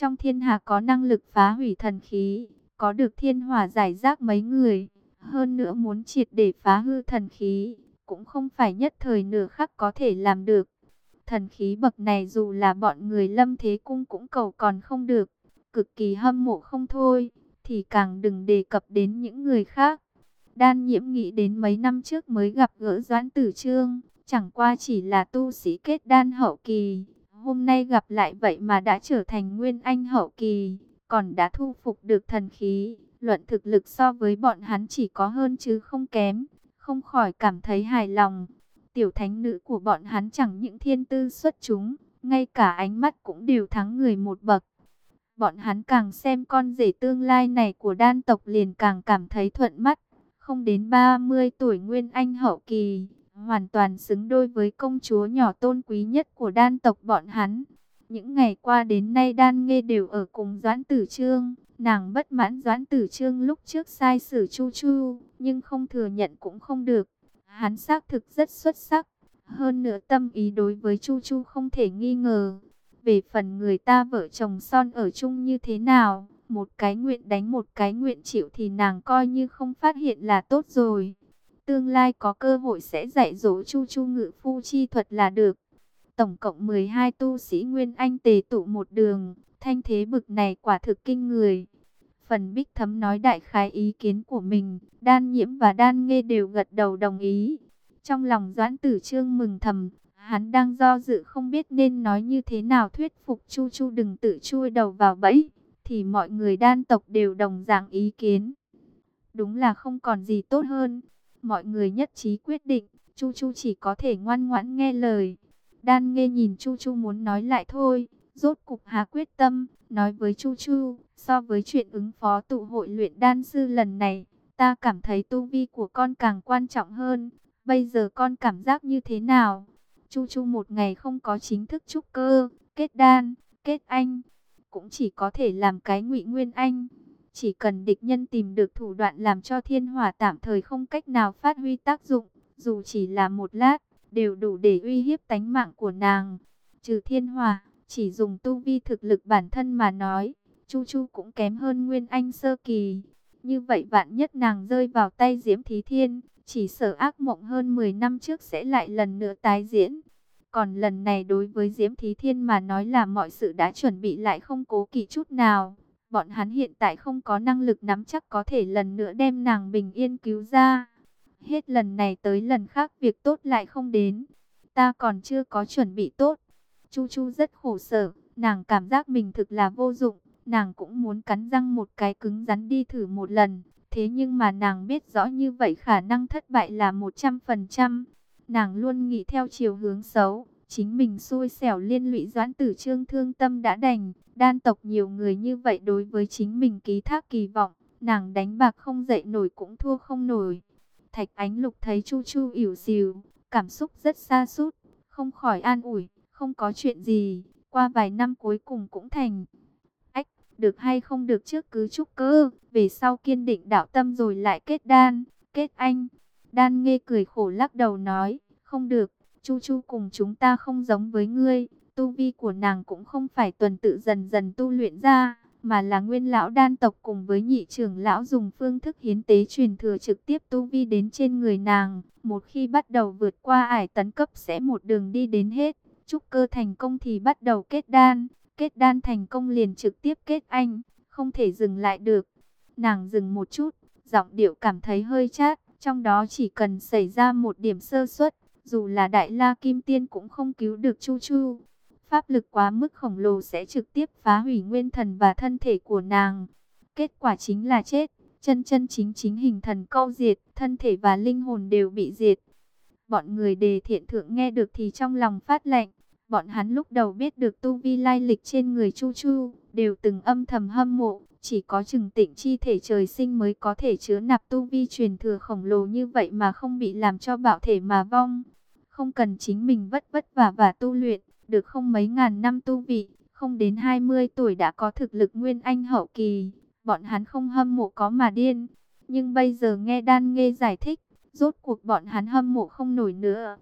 Trong thiên hạ có năng lực phá hủy thần khí, có được thiên hỏa giải rác mấy người. Hơn nữa muốn triệt để phá hư thần khí, cũng không phải nhất thời nửa khắc có thể làm được. Thần khí bậc này dù là bọn người lâm thế cung cũng cầu còn không được, cực kỳ hâm mộ không thôi, thì càng đừng đề cập đến những người khác. Đan nhiễm nghĩ đến mấy năm trước mới gặp gỡ Doãn Tử Trương, chẳng qua chỉ là tu sĩ kết đan hậu kỳ. Hôm nay gặp lại vậy mà đã trở thành nguyên anh hậu kỳ, còn đã thu phục được thần khí. Luận thực lực so với bọn hắn chỉ có hơn chứ không kém, không khỏi cảm thấy hài lòng. Tiểu thánh nữ của bọn hắn chẳng những thiên tư xuất chúng, ngay cả ánh mắt cũng đều thắng người một bậc. Bọn hắn càng xem con rể tương lai này của đan tộc liền càng cảm thấy thuận mắt. Không đến 30 tuổi Nguyên Anh hậu kỳ, hoàn toàn xứng đôi với công chúa nhỏ tôn quý nhất của đan tộc bọn hắn. Những ngày qua đến nay đan nghe đều ở cùng Doãn Tử Trương. Nàng bất mãn Doãn Tử Trương lúc trước sai xử Chu Chu, nhưng không thừa nhận cũng không được. Hắn xác thực rất xuất sắc. Hơn nữa tâm ý đối với Chu Chu không thể nghi ngờ. Về phần người ta vợ chồng son ở chung như thế nào, một cái nguyện đánh một cái nguyện chịu thì nàng coi như không phát hiện là tốt rồi. Tương lai có cơ hội sẽ dạy dỗ Chu Chu ngự phu chi thuật là được. Tổng cộng 12 tu sĩ Nguyên Anh tề tụ một đường, thanh thế bực này quả thực kinh người. Phần bích thấm nói đại khái ý kiến của mình, đan nhiễm và đan nghe đều gật đầu đồng ý. Trong lòng doãn tử trương mừng thầm, hắn đang do dự không biết nên nói như thế nào thuyết phục Chu Chu đừng tự chui đầu vào bẫy, thì mọi người đan tộc đều đồng dạng ý kiến. Đúng là không còn gì tốt hơn, mọi người nhất trí quyết định, Chu Chu chỉ có thể ngoan ngoãn nghe lời. Đan nghe nhìn Chu Chu muốn nói lại thôi, rốt cục hà quyết tâm, nói với Chu Chu, so với chuyện ứng phó tụ hội luyện đan sư lần này, ta cảm thấy tu vi của con càng quan trọng hơn. Bây giờ con cảm giác như thế nào? Chu Chu một ngày không có chính thức trúc cơ, kết đan, kết anh, cũng chỉ có thể làm cái ngụy nguyên anh. Chỉ cần địch nhân tìm được thủ đoạn làm cho thiên hỏa tạm thời không cách nào phát huy tác dụng, dù chỉ là một lát, đều đủ để uy hiếp tánh mạng của nàng. Trừ thiên hỏa, chỉ dùng tu vi thực lực bản thân mà nói, Chu Chu cũng kém hơn Nguyên Anh sơ kỳ. Như vậy vạn nhất nàng rơi vào tay Diễm Thí Thiên, chỉ sợ ác mộng hơn 10 năm trước sẽ lại lần nữa tái diễn. Còn lần này đối với Diễm Thí Thiên mà nói là mọi sự đã chuẩn bị lại không cố kỵ chút nào. Bọn hắn hiện tại không có năng lực nắm chắc có thể lần nữa đem nàng bình yên cứu ra. Hết lần này tới lần khác việc tốt lại không đến. Ta còn chưa có chuẩn bị tốt. Chu Chu rất khổ sở, nàng cảm giác mình thực là vô dụng. Nàng cũng muốn cắn răng một cái cứng rắn đi thử một lần. Thế nhưng mà nàng biết rõ như vậy khả năng thất bại là 100%. Nàng luôn nghĩ theo chiều hướng xấu. Chính mình xui xẻo liên lụy doãn tử trương thương tâm đã đành. Đan tộc nhiều người như vậy đối với chính mình ký thác kỳ vọng. Nàng đánh bạc không dậy nổi cũng thua không nổi. Thạch ánh lục thấy chu chu ỉu xìu. Cảm xúc rất xa sút Không khỏi an ủi. Không có chuyện gì. Qua vài năm cuối cùng cũng thành được hay không được trước cứ chúc cơ, về sau kiên định đạo tâm rồi lại kết đan, kết anh. Đan nghe cười khổ lắc đầu nói, không được, Chu Chu cùng chúng ta không giống với ngươi, tu vi của nàng cũng không phải tuần tự dần dần tu luyện ra, mà là nguyên lão đan tộc cùng với nhị trưởng lão dùng phương thức hiến tế truyền thừa trực tiếp tu vi đến trên người nàng. Một khi bắt đầu vượt qua ải tấn cấp sẽ một đường đi đến hết, trúc cơ thành công thì bắt đầu kết đan, Kết đan thành công liền trực tiếp kết anh, không thể dừng lại được. Nàng dừng một chút, giọng điệu cảm thấy hơi chát, trong đó chỉ cần xảy ra một điểm sơ suất, dù là đại la kim tiên cũng không cứu được Chu Chu. Pháp lực quá mức khổng lồ sẽ trực tiếp phá hủy nguyên thần và thân thể của nàng. Kết quả chính là chết, chân chân chính chính hình thần câu diệt, thân thể và linh hồn đều bị diệt. Bọn người đề thiện thượng nghe được thì trong lòng phát lạnh, Bọn hắn lúc đầu biết được tu vi lai lịch trên người Chu Chu, đều từng âm thầm hâm mộ, chỉ có chừng tịnh chi thể trời sinh mới có thể chứa nạp tu vi truyền thừa khổng lồ như vậy mà không bị làm cho bạo thể mà vong. Không cần chính mình vất vất vả và tu luyện, được không mấy ngàn năm tu vị, không đến 20 tuổi đã có thực lực nguyên anh hậu kỳ, bọn hắn không hâm mộ có mà điên. Nhưng bây giờ nghe đan nghe giải thích, rốt cuộc bọn hắn hâm mộ không nổi nữa.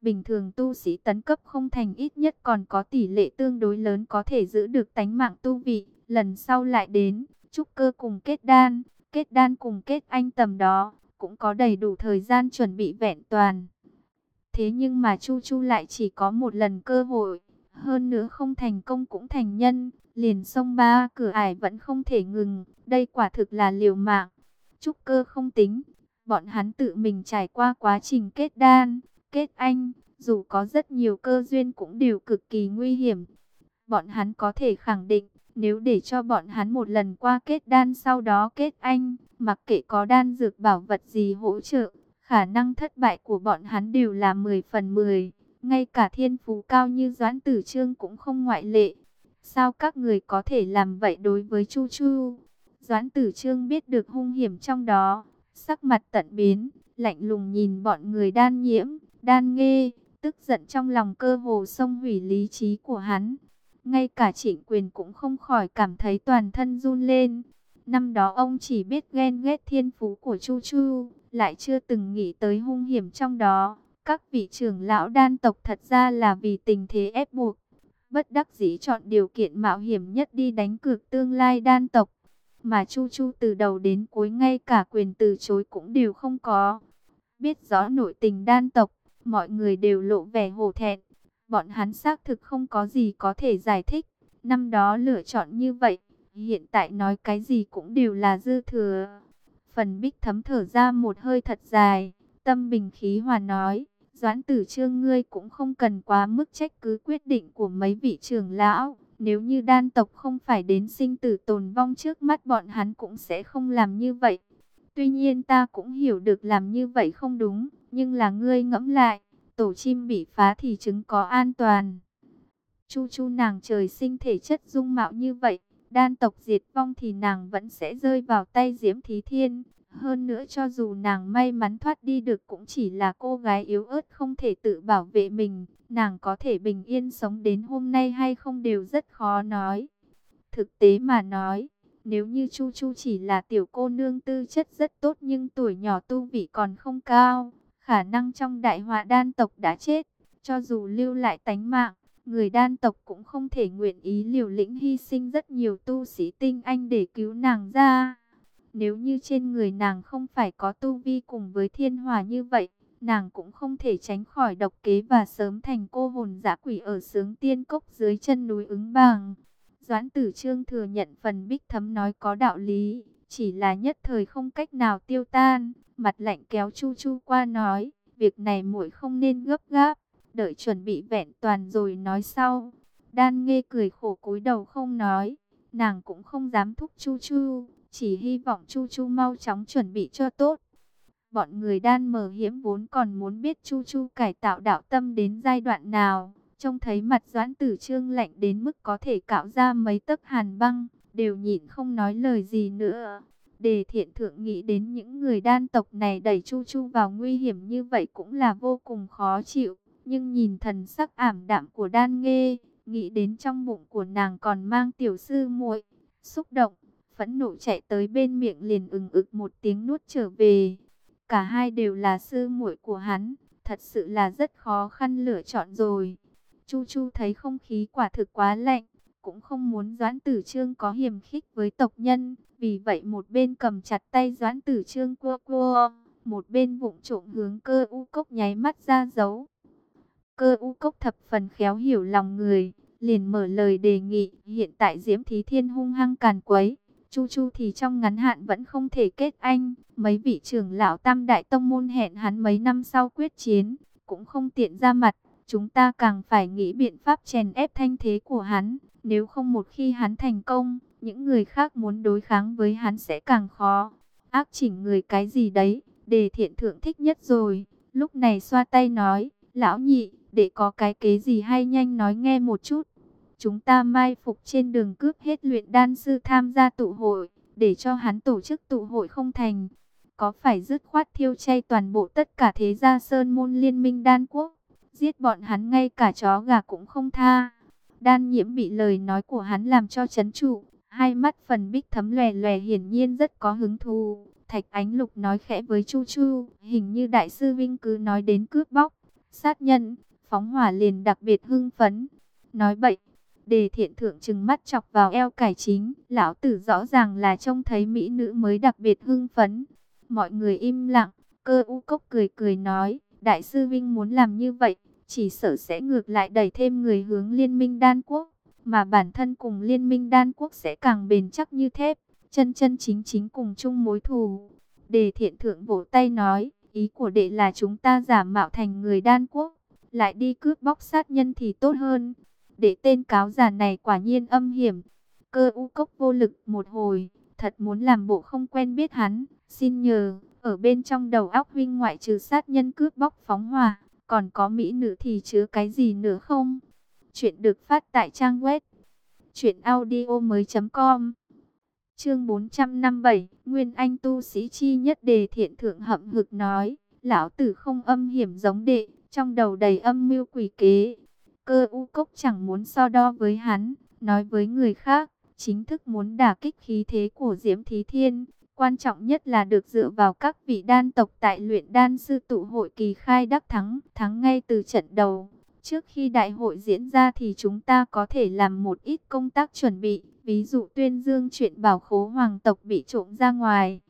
Bình thường tu sĩ tấn cấp không thành ít nhất còn có tỷ lệ tương đối lớn có thể giữ được tánh mạng tu vị. Lần sau lại đến, trúc cơ cùng kết đan, kết đan cùng kết anh tầm đó, cũng có đầy đủ thời gian chuẩn bị vẹn toàn. Thế nhưng mà Chu Chu lại chỉ có một lần cơ hội, hơn nữa không thành công cũng thành nhân, liền sông ba cửa ải vẫn không thể ngừng, đây quả thực là liều mạng. Trúc cơ không tính, bọn hắn tự mình trải qua quá trình kết đan, kết anh, dù có rất nhiều cơ duyên cũng đều cực kỳ nguy hiểm. Bọn hắn có thể khẳng định, nếu để cho bọn hắn một lần qua kết đan sau đó kết anh, mặc kệ có đan dược bảo vật gì hỗ trợ, khả năng thất bại của bọn hắn đều là 10 phần 10. Ngay cả thiên phú cao như Doãn Tử Trương cũng không ngoại lệ. Sao các người có thể làm vậy đối với Chu Chu? Doãn Tử Trương biết được hung hiểm trong đó, sắc mặt tận biến, lạnh lùng nhìn bọn người đan nhiễm, đan nghê, tức giận trong lòng cơ hồ xông hủy lý trí của hắn. Ngay cả trịnh quyền cũng không khỏi cảm thấy toàn thân run lên. Năm đó ông chỉ biết ghen ghét thiên phú của Chu Chu, lại chưa từng nghĩ tới hung hiểm trong đó. Các vị trưởng lão đan tộc thật ra là vì tình thế ép buộc. Bất đắc dĩ chọn điều kiện mạo hiểm nhất đi đánh cược tương lai đan tộc. Mà Chu Chu từ đầu đến cuối ngay cả quyền từ chối cũng đều không có. Biết rõ nội tình đan tộc, mọi người đều lộ vẻ hổ thẹn. Bọn hắn xác thực không có gì có thể giải thích. Năm đó lựa chọn như vậy, hiện tại nói cái gì cũng đều là dư thừa. Phần bích thấm thở ra một hơi thật dài, tâm bình khí hòa nói, Doãn tử trương ngươi cũng không cần quá mức trách cứ quyết định của mấy vị trưởng lão. Nếu như đan tộc không phải đến sinh tử tồn vong trước mắt bọn hắn cũng sẽ không làm như vậy. Tuy nhiên ta cũng hiểu được làm như vậy không đúng, nhưng là ngươi ngẫm lại, tổ chim bị phá thì trứng có an toàn. Chu chu nàng trời sinh thể chất dung mạo như vậy, đan tộc diệt vong thì nàng vẫn sẽ rơi vào tay Diễm Thí Thiên. Hơn nữa cho dù nàng may mắn thoát đi được cũng chỉ là cô gái yếu ớt không thể tự bảo vệ mình. Nàng có thể bình yên sống đến hôm nay hay không đều rất khó nói. Thực tế mà nói, nếu như Chu Chu chỉ là tiểu cô nương tư chất rất tốt nhưng tuổi nhỏ tu vị còn không cao, khả năng trong đại họa đan tộc đã chết, cho dù lưu lại tánh mạng, người đan tộc cũng không thể nguyện ý liều lĩnh hy sinh rất nhiều tu sĩ tinh anh để cứu nàng ra. Nếu như trên người nàng không phải có tu vi cùng với thiên hòa như vậy, nàng cũng không thể tránh khỏi độc kế và sớm thành cô hồn dã quỷ ở sướng tiên cốc dưới chân núi ứng bàng. Doãn tử trương thừa nhận phần bích thấm nói có đạo lý, chỉ là nhất thời không cách nào tiêu tan, mặt lạnh kéo chu chu qua nói, việc này muội không nên gấp gáp, đợi chuẩn bị vẹn toàn rồi nói sau. Đan nghe cười khổ cúi đầu không nói, nàng cũng không dám thúc chu chu, chỉ hy vọng chu chu mau chóng chuẩn bị cho tốt. Bọn người đan mờ hiếm vốn còn muốn biết chu chu cải tạo đạo tâm đến giai đoạn nào Trông thấy mặt doãn tử trương lạnh đến mức có thể cạo ra mấy tấc hàn băng, đều nhịn không nói lời gì nữa. Đề thiện thượng nghĩ đến những người đan tộc này đẩy Chu Chu vào nguy hiểm như vậy cũng là vô cùng khó chịu. Nhưng nhìn thần sắc ảm đạm của đan nghê, nghĩ đến trong bụng của nàng còn mang tiểu sư muội, xúc động, phẫn nộ chạy tới bên miệng liền ừng ực một tiếng nuốt trở về. Cả hai đều là sư muội của hắn, thật sự là rất khó khăn lựa chọn rồi. Chu Chu thấy không khí quả thực quá lạnh, cũng không muốn Doãn Tử Trương có hiềm khích với tộc nhân, vì vậy một bên cầm chặt tay Doãn Tử Trương cua cua, một bên vụng trộm hướng cơ u cốc nháy mắt ra dấu. Cơ u cốc thập phần khéo hiểu lòng người, liền mở lời đề nghị, hiện tại Diễm Thí Thiên hung hăng càn quấy, Chu Chu thì trong ngắn hạn vẫn không thể kết anh, mấy vị trưởng lão tam đại tông môn hẹn hắn mấy năm sau quyết chiến, cũng không tiện ra mặt, chúng ta càng phải nghĩ biện pháp chèn ép thanh thế của hắn. Nếu không một khi hắn thành công, những người khác muốn đối kháng với hắn sẽ càng khó. Ác chỉnh người cái gì đấy, đề thiện thượng thích nhất rồi. Lúc này xoa tay nói, lão nhị, để có cái kế gì hay nhanh nói nghe một chút. Chúng ta mai phục trên đường cướp hết luyện đan sư tham gia tụ hội, để cho hắn tổ chức tụ hội không thành. Có phải dứt khoát thiêu chay toàn bộ tất cả thế gia sơn môn liên minh đan quốc? giết bọn hắn ngay cả chó gà cũng không tha. Đan nhiễm bị lời nói của hắn làm cho chấn trụ, hai mắt phần bích thấm lòe lòe hiển nhiên rất có hứng thú. Thạch Ánh Lục nói khẽ với Chu Chu, hình như Đại sư Vinh cứ nói đến cướp bóc, sát nhân, phóng hỏa liền đặc biệt hưng phấn. Nói bậy, đề thiện thượng trừng mắt chọc vào eo cải chính, lão tử rõ ràng là trông thấy mỹ nữ mới đặc biệt hưng phấn. Mọi người im lặng, cơ u cốc cười cười nói, đại sư Vinh muốn làm như vậy, chỉ sợ sẽ ngược lại đẩy thêm người hướng liên minh đan quốc, mà bản thân cùng liên minh đan quốc sẽ càng bền chắc như thép, chân chân chính chính cùng chung mối thù. Đề thiện thượng vỗ tay nói, ý của đệ là chúng ta giả mạo thành người đan quốc, lại đi cướp bóc sát nhân thì tốt hơn. Để tên cáo già này quả nhiên âm hiểm. Cơ u cốc vô lực một hồi, thật muốn làm bộ không quen biết hắn, xin nhờ, ở bên trong đầu óc huynh ngoại trừ sát nhân cướp bóc phóng hỏa, còn có mỹ nữ thì chứa cái gì nữa không? Chuyện được phát tại trang web truyệnaudiomoi.com. Chương 457, Nguyên Anh tu sĩ chi nhất đề thiện thượng hậm hực nói, lão tử không âm hiểm giống đệ, trong đầu đầy âm mưu quỷ kế. Cơ u cốc chẳng muốn so đo với hắn, nói với người khác, chính thức muốn đả kích khí thế của Diễm Thí Thiên. Quan trọng nhất là được dựa vào các vị đan tộc tại luyện đan sư tụ hội kỳ khai đắc thắng, thắng ngay từ trận đầu. Trước khi đại hội diễn ra thì chúng ta có thể làm một ít công tác chuẩn bị, ví dụ tuyên dương chuyện bảo khố hoàng tộc bị trộm ra ngoài.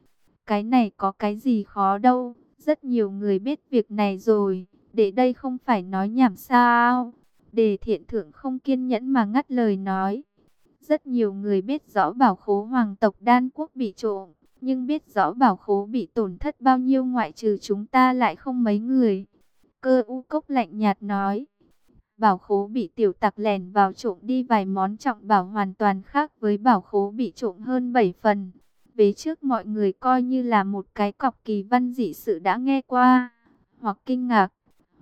Cái này có cái gì khó đâu, rất nhiều người biết việc này rồi, để đây không phải nói nhảm sao. Đề thiện thượng không kiên nhẫn mà ngắt lời nói. Rất nhiều người biết rõ bảo khố hoàng tộc đan quốc bị trộm, nhưng biết rõ bảo khố bị tổn thất bao nhiêu ngoại trừ chúng ta lại không mấy người. Cơ u cốc lạnh nhạt nói. Bảo khố bị tiểu tặc lèn vào trộm đi vài món trọng bảo hoàn toàn khác với bảo khố bị trộm hơn 7 phần. Vế trước mọi người coi như là một cái cọc kỳ văn dị sự đã nghe qua, hoặc kinh ngạc,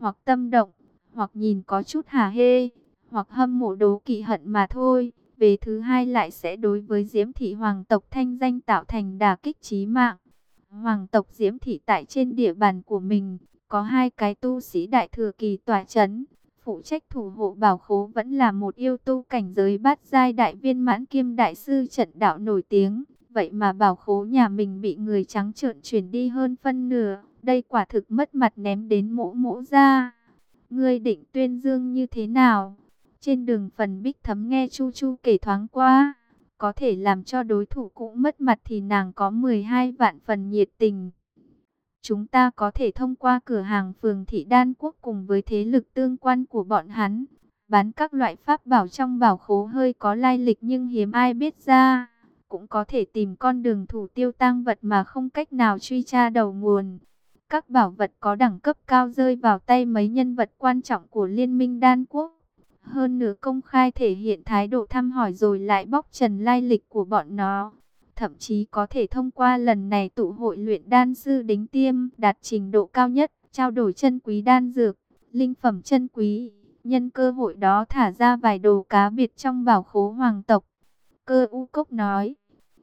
hoặc tâm động hoặc nhìn có chút hà hê, hoặc hâm mộ đố kỵ hận mà thôi. Về thứ hai lại sẽ đối với Diễm Thị Hoàng tộc thanh danh tạo thành đà kích chí mạng. Hoàng tộc Diễm Thị tại trên địa bàn của mình, có hai cái tu sĩ đại thừa kỳ tòa chấn. Phụ trách thủ hộ bảo khố vẫn là một yêu tu cảnh giới bát giai đại viên mãn kiêm đại sư trận đạo nổi tiếng. Vậy mà bảo khố nhà mình bị người trắng trợn chuyển đi hơn phân nửa. Đây quả thực mất mặt ném đến mỗ mỗ ra. Ngươi định tuyên dương như thế nào? Trên đường phần bích thấm nghe Chu Chu kể thoáng qua. Có thể làm cho đối thủ cũng mất mặt thì nàng có 12 vạn phần nhiệt tình. Chúng ta có thể thông qua cửa hàng phường thị đan quốc cùng với thế lực tương quan của bọn hắn. Bán các loại pháp bảo trong bảo khố hơi có lai lịch nhưng hiếm ai biết ra. Cũng có thể tìm con đường thủ tiêu tăng vật mà không cách nào truy tra đầu nguồn các bảo vật có đẳng cấp cao rơi vào tay mấy nhân vật quan trọng của Liên minh Đan Quốc. Hơn nữa công khai thể hiện thái độ thăm hỏi rồi lại bóc trần lai lịch của bọn nó. Thậm chí có thể thông qua lần này tụ hội luyện đan sư đính tiêm đạt trình độ cao nhất, trao đổi chân quý đan dược, linh phẩm chân quý. Nhân cơ hội đó thả ra vài đồ cá biệt trong bảo khố hoàng tộc. Cơ u cốc nói,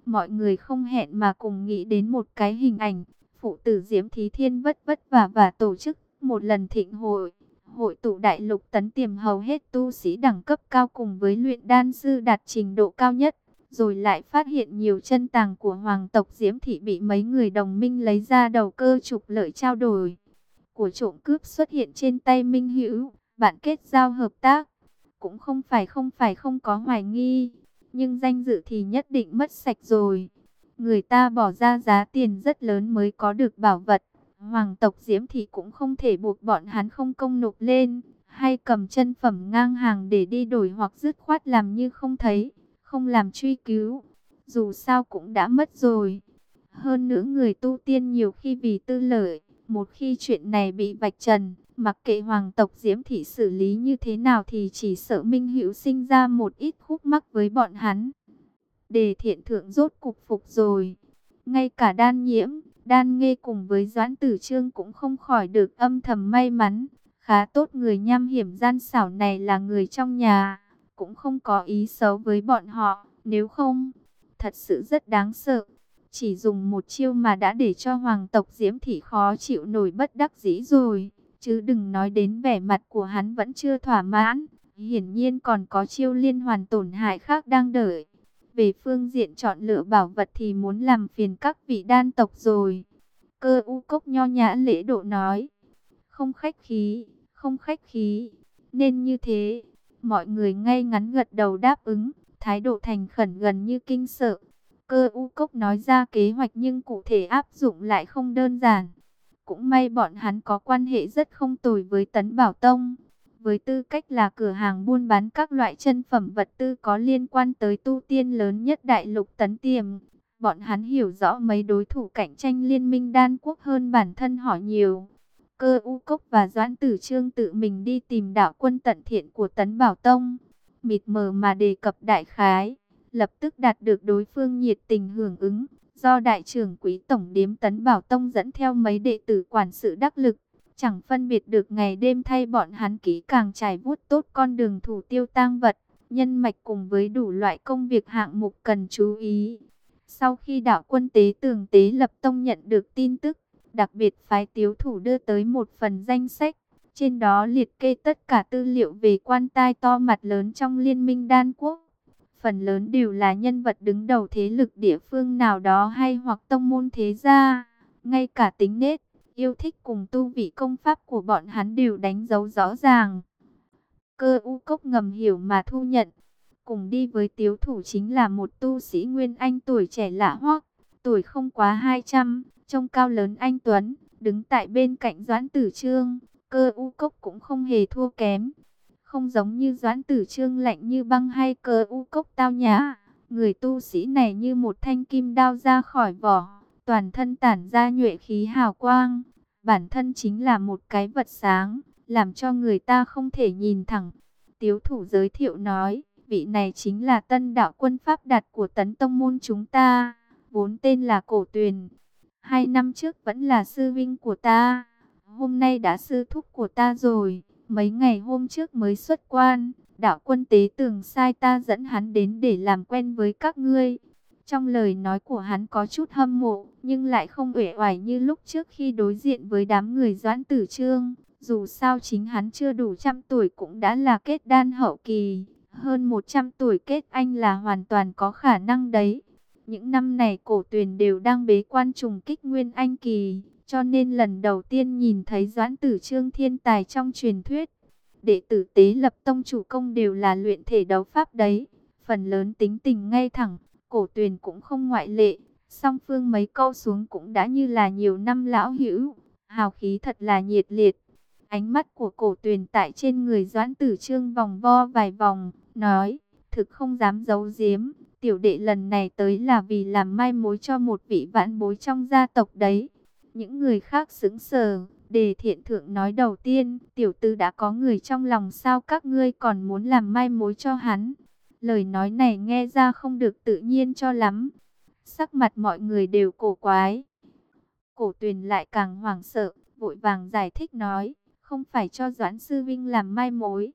mọi người không hẹn mà cùng nghĩ đến một cái hình ảnh phụ tử Diễm Thí Thiên vất vất vả và tổ chức một lần thịnh hội. Hội tụ đại lục tấn tiềm hầu hết tu sĩ đẳng cấp cao cùng với luyện đan sư đạt trình độ cao nhất. Rồi lại phát hiện nhiều chân tàng của hoàng tộc Diễm Thị bị mấy người đồng minh lấy ra đầu cơ trục lợi trao đổi. Của trộm cướp xuất hiện trên tay Minh Hữu, bạn kết giao hợp tác. Cũng không phải không phải không có hoài nghi, nhưng danh dự thì nhất định mất sạch rồi. Người ta bỏ ra giá tiền rất lớn mới có được bảo vật. Hoàng tộc Diễm thì cũng không thể buộc bọn hắn không công nộp lên, hay cầm chân phẩm ngang hàng để đi đổi hoặc dứt khoát làm như không thấy, không làm truy cứu. Dù sao cũng đã mất rồi. Hơn nữa người tu tiên nhiều khi vì tư lợi, một khi chuyện này bị vạch trần, mặc kệ hoàng tộc Diễm Thị xử lý như thế nào thì chỉ sợ Minh Hữu sinh ra một ít khúc mắc với bọn hắn. Đề thiện thượng rốt cục phục rồi. Ngay cả đan nhiễm, đan nghe cùng với doãn tử trương cũng không khỏi được âm thầm may mắn. Khá tốt người nham hiểm gian xảo này là người trong nhà, cũng không có ý xấu với bọn họ. Nếu không, thật sự rất đáng sợ. Chỉ dùng một chiêu mà đã để cho hoàng tộc Diễm Thị khó chịu nổi bất đắc dĩ rồi. Chứ đừng nói đến vẻ mặt của hắn vẫn chưa thỏa mãn. Hiển nhiên còn có chiêu liên hoàn tổn hại khác đang đợi. Về phương diện chọn lựa bảo vật thì muốn làm phiền các vị đan tộc rồi. Cơ u cốc nho nhã lễ độ nói. Không khách khí, không khách khí. Nên như thế, mọi người ngay ngắn gật đầu đáp ứng, thái độ thành khẩn gần như kinh sợ. Cơ u cốc nói ra kế hoạch nhưng cụ thể áp dụng lại không đơn giản. Cũng may bọn hắn có quan hệ rất không tồi với Tấn Bảo Tông. Với tư cách là cửa hàng buôn bán các loại chân phẩm vật tư có liên quan tới tu tiên lớn nhất đại lục Tấn Tiềm. Bọn hắn hiểu rõ mấy đối thủ cạnh tranh liên minh đan quốc hơn bản thân họ nhiều. Cơ u cốc và Doãn Tử Trương tự mình đi tìm đạo quân tận thiện của Tấn Bảo Tông. Mịt mờ mà đề cập đại khái, lập tức đạt được đối phương nhiệt tình hưởng ứng do đại trưởng quý tổng điếm Tấn Bảo Tông dẫn theo mấy đệ tử quản sự đắc lực, chẳng phân biệt được ngày đêm thay bọn hắn kỹ càng trải vuốt tốt con đường thủ tiêu tang vật, nhân mạch cùng với đủ loại công việc hạng mục cần chú ý. Sau khi đạo quân tế tường tế lập tông nhận được tin tức, đặc biệt phái tiếu thủ đưa tới một phần danh sách, trên đó liệt kê tất cả tư liệu về quan tai to mặt lớn trong liên minh đan quốc phần lớn đều là nhân vật đứng đầu thế lực địa phương nào đó hay hoặc tông môn thế gia. Ngay cả tính nết, yêu thích cùng tu vị công pháp của bọn hắn đều đánh dấu rõ ràng. Cơ u cốc ngầm hiểu mà thu nhận. Cùng đi với tiếu thủ chính là một tu sĩ Nguyên Anh tuổi trẻ lạ hoắc, tuổi không quá 200, trông cao lớn anh Tuấn, đứng tại bên cạnh Doãn Tử Trương. Cơ u cốc cũng không hề thua kém, không giống như doãn tử trương lạnh như băng hay cơ u cốc tao nhã. Người tu sĩ này như một thanh kim đao ra khỏi vỏ, toàn thân tản ra nhuệ khí hào quang. Bản thân chính là một cái vật sáng, làm cho người ta không thể nhìn thẳng. Tiếu thủ giới thiệu nói, vị này chính là tân đạo quân pháp đạt của tấn tông môn chúng ta, vốn tên là Cổ Tuyền. Hai năm trước vẫn là sư vinh của ta, hôm nay đã sư thúc của ta rồi. Mấy ngày hôm trước mới xuất quan, đạo quân tế tường sai ta dẫn hắn đến để làm quen với các ngươi. Trong lời nói của hắn có chút hâm mộ, nhưng lại không uể oải như lúc trước khi đối diện với đám người doãn tử trương. Dù sao chính hắn chưa đủ trăm tuổi cũng đã là kết đan hậu kỳ, hơn 100 tuổi kết anh là hoàn toàn có khả năng đấy. Những năm này cổ tuyền đều đang bế quan trùng kích nguyên anh kỳ, cho nên lần đầu tiên nhìn thấy Doãn Tử Trương thiên tài trong truyền thuyết, đệ tử tế lập tông chủ công đều là luyện thể đấu pháp đấy. Phần lớn tính tình ngay thẳng, cổ tuyền cũng không ngoại lệ. Song phương mấy câu xuống cũng đã như là nhiều năm lão hữu, hào khí thật là nhiệt liệt. Ánh mắt của cổ tuyền tại trên người Doãn Tử Trương vòng vo vài vòng, nói, thực không dám giấu giếm, tiểu đệ lần này tới là vì làm mai mối cho một vị vãn bối trong gia tộc đấy. Những người khác sững sờ, đề thiện thượng nói đầu tiên, tiểu tư đã có người trong lòng sao các ngươi còn muốn làm mai mối cho hắn. Lời nói này nghe ra không được tự nhiên cho lắm. Sắc mặt mọi người đều cổ quái. Cổ tuyền lại càng hoảng sợ, vội vàng giải thích nói, không phải cho Doãn Sư Vinh làm mai mối.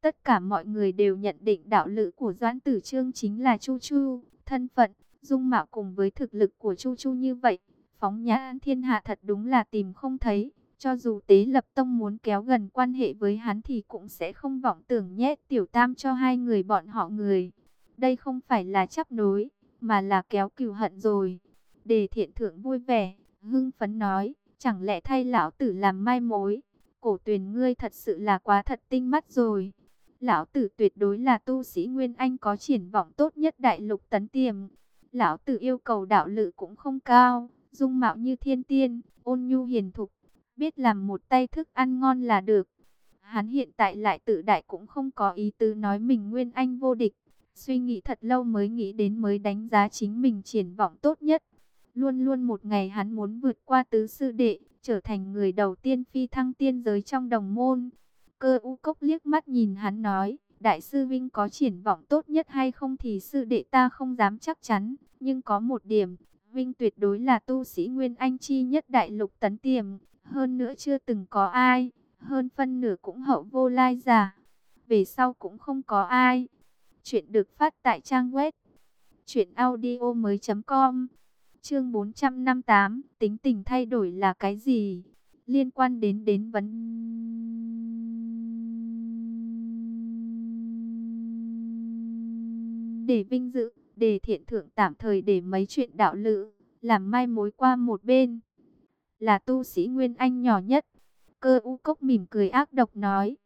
Tất cả mọi người đều nhận định đạo lữ của Doãn Tử Trương chính là Chu Chu, thân phận, dung mạo cùng với thực lực của Chu Chu như vậy Phóng nhãn thiên hạ thật đúng là tìm không thấy. Cho dù tế lập tông muốn kéo gần quan hệ với hắn thì cũng sẽ không vọng tưởng nhét tiểu tam cho hai người bọn họ người. Đây không phải là chấp nối, mà là kéo cừu hận rồi. Đề thiện thượng vui vẻ, hưng phấn nói, chẳng lẽ thay lão tử làm mai mối. Cổ tuyền ngươi thật sự là quá thật tinh mắt rồi. Lão tử tuyệt đối là tu sĩ Nguyên Anh có triển vọng tốt nhất đại lục tấn tiềm. Lão tử yêu cầu đạo lự cũng không cao, dung mạo như thiên tiên, ôn nhu hiền thục, biết làm một tay thức ăn ngon là được. Hắn hiện tại lại tự đại cũng không có ý tứ nói mình nguyên anh vô địch, suy nghĩ thật lâu mới nghĩ đến mới đánh giá chính mình triển vọng tốt nhất. Luôn luôn một ngày hắn muốn vượt qua tứ sư đệ, trở thành người đầu tiên phi thăng tiên giới trong đồng môn. Cơ u cốc liếc mắt nhìn hắn nói, đại sư Vinh có triển vọng tốt nhất hay không thì sư đệ ta không dám chắc chắn, nhưng có một điểm, Vinh tuyệt đối là tu sĩ Nguyên Anh chi nhất đại lục tấn tiềm, hơn nữa chưa từng có ai, hơn phân nửa cũng hậu vô lai giả. Về sau cũng không có ai. Chuyện được phát tại trang web truyệnaudiomoi.com. Chương 458, tính tình thay đổi là cái gì? Liên quan đến đến vấn để vinh dự để thiện thượng tạm thời để mấy chuyện đạo lữ, làm mai mối qua một bên. Là tu sĩ Nguyên Anh nhỏ nhất. Cơ u cốc mỉm cười ác độc nói.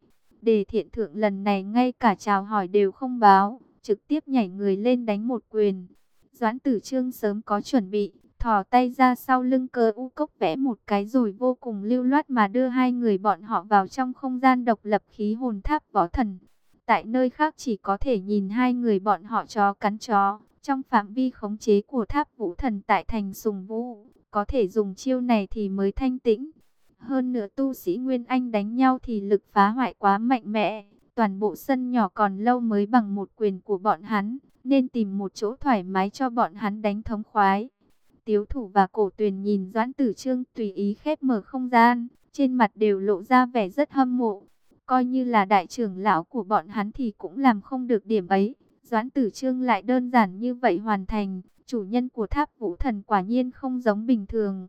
Đề thiện thượng lần này ngay cả chào hỏi đều không báo, trực tiếp nhảy người lên đánh một quyền. Doãn tử trương sớm có chuẩn bị, thò tay ra sau lưng cơ u cốc vẽ một cái rồi vô cùng lưu loát mà đưa hai người bọn họ vào trong không gian độc lập khí hồn tháp võ thần. Tại nơi khác chỉ có thể nhìn hai người bọn họ chó cắn chó, trong phạm vi khống chế của tháp vũ thần tại thành sùng vũ, có thể dùng chiêu này thì mới thanh tĩnh. Hơn nữa tu sĩ Nguyên Anh đánh nhau thì lực phá hoại quá mạnh mẽ, toàn bộ sân nhỏ còn lâu mới bằng một quyền của bọn hắn, nên tìm một chỗ thoải mái cho bọn hắn đánh thống khoái. Tiếu thủ và cổ tuyền nhìn Doãn Tử Trương tùy ý khép mở không gian, trên mặt đều lộ ra vẻ rất hâm mộ. Coi như là đại trưởng lão của bọn hắn thì cũng làm không được điểm ấy. Doãn Tử Trương lại đơn giản như vậy hoàn thành, chủ nhân của tháp vũ thần quả nhiên không giống bình thường.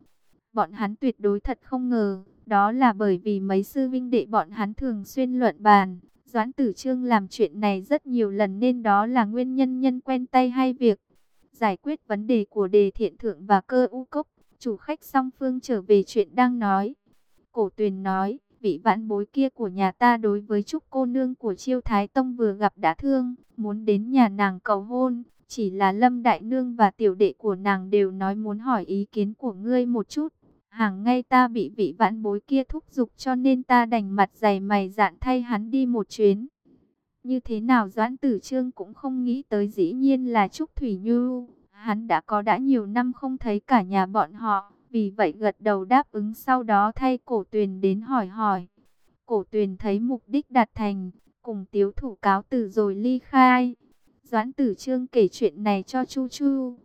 Bọn hắn tuyệt đối thật không ngờ, đó là bởi vì mấy sư vinh đệ bọn hắn thường xuyên luận bàn. Doãn Tử Trương làm chuyện này rất nhiều lần nên đó là nguyên nhân nhân quen tay hay việc. Giải quyết vấn đề của đề thiện thượng và cơ u cốc, chủ khách song phương trở về chuyện đang nói. Cổ tuyền nói, vị vãn bối kia của nhà ta đối với trúc cô nương của chiêu thái tông vừa gặp đã thương, muốn đến nhà nàng cầu hôn. Chỉ là lâm đại nương và tiểu đệ của nàng đều nói muốn hỏi ý kiến của ngươi một chút. Hàng ngay ta bị vị vãn bối kia thúc giục cho nên ta đành mặt dày mày dạn thay hắn đi một chuyến. Như thế nào Doãn Tử Trương cũng không nghĩ tới dĩ nhiên là Trúc Thủy Như. Hắn đã có đã nhiều năm không thấy cả nhà bọn họ, vì vậy gật đầu đáp ứng sau đó thay cổ tuyền đến hỏi hỏi. Cổ tuyền thấy mục đích đạt thành, cùng tiếu thủ cáo từ rồi ly khai. Doãn Tử Trương kể chuyện này cho Chu Chu.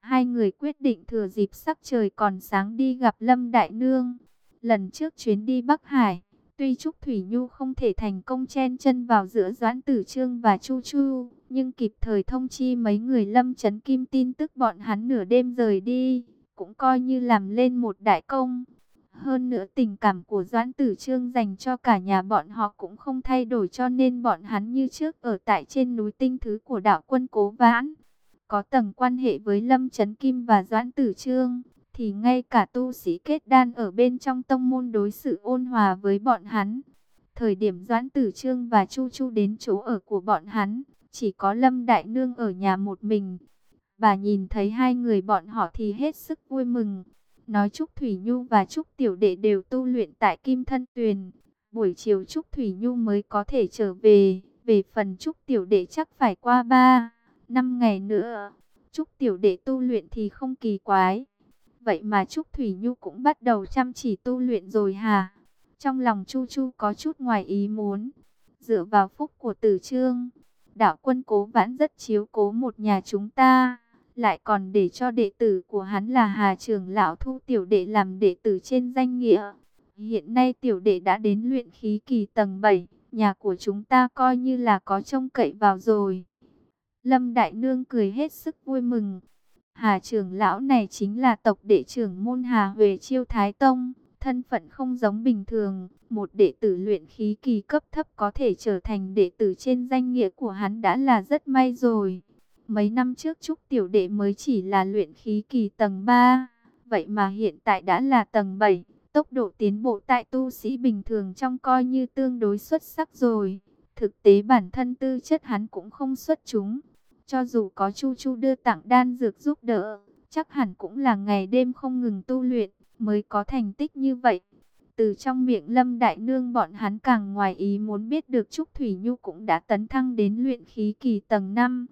Hai người quyết định thừa dịp sắc trời còn sáng đi gặp Lâm Đại Nương. Lần trước chuyến đi Bắc Hải, tuy Trúc Thủy Nhu không thể thành công chen chân vào giữa Doãn Tử Trương và Chu Chu, nhưng kịp thời thông chi mấy người Lâm Chấn Kim tin tức bọn hắn nửa đêm rời đi, cũng coi như làm lên một đại công. Hơn nữa tình cảm của Doãn Tử Trương dành cho cả nhà bọn họ cũng không thay đổi cho nên bọn hắn như trước ở tại trên núi tinh thứ của đạo quân Cố Vãn có tầng quan hệ với Lâm Trấn Kim và Doãn Tử Trương, thì ngay cả tu sĩ kết đan ở bên trong tông môn đối xử ôn hòa với bọn hắn. Thời điểm Doãn Tử Trương và Chu Chu đến chỗ ở của bọn hắn, chỉ có Lâm Đại Nương ở nhà một mình. Bà nhìn thấy hai người bọn họ thì hết sức vui mừng. Nói Trúc Thủy Nhu và Trúc Tiểu Đệ đều tu luyện tại Kim Thân Tuyền. Buổi chiều Trúc Thủy Nhu mới có thể trở về. Về phần Trúc Tiểu Đệ chắc phải qua ba năm ngày nữa, Trúc tiểu đệ tu luyện thì không kỳ quái. Vậy mà Trúc Thủy Nhu cũng bắt đầu chăm chỉ tu luyện rồi hả? Trong lòng Chu Chu có chút ngoài ý muốn. Dựa vào phúc của tử trương, đạo quân cố vãn rất chiếu cố một nhà chúng ta. Lại còn để cho đệ tử của hắn là Hà Trường Lão thu tiểu đệ làm đệ tử trên danh nghĩa. Hiện nay tiểu đệ đã đến luyện khí kỳ tầng 7, nhà của chúng ta coi như là có trông cậy vào rồi. Lâm Đại Nương cười hết sức vui mừng. Hà Trường lão này chính là tộc đệ trưởng môn Hà Huệ Chiêu Thái Tông. Thân phận không giống bình thường, một đệ tử luyện khí kỳ cấp thấp có thể trở thành đệ tử trên danh nghĩa của hắn đã là rất may rồi. Mấy năm trước Trúc Tiểu Đệ mới chỉ là luyện khí kỳ tầng 3, vậy mà hiện tại đã là tầng 7. Tốc độ tiến bộ tại tu sĩ bình thường trong coi như tương đối xuất sắc rồi. Thực tế bản thân tư chất hắn cũng không xuất chúng. Cho dù có Chu Chu đưa tặng đan dược giúp đỡ, chắc hẳn cũng là ngày đêm không ngừng tu luyện, mới có thành tích như vậy. Từ trong miệng Lâm Đại Nương bọn hắn càng ngoài ý muốn biết được Trúc Thủy Nhu cũng đã tấn thăng đến luyện khí kỳ tầng 5.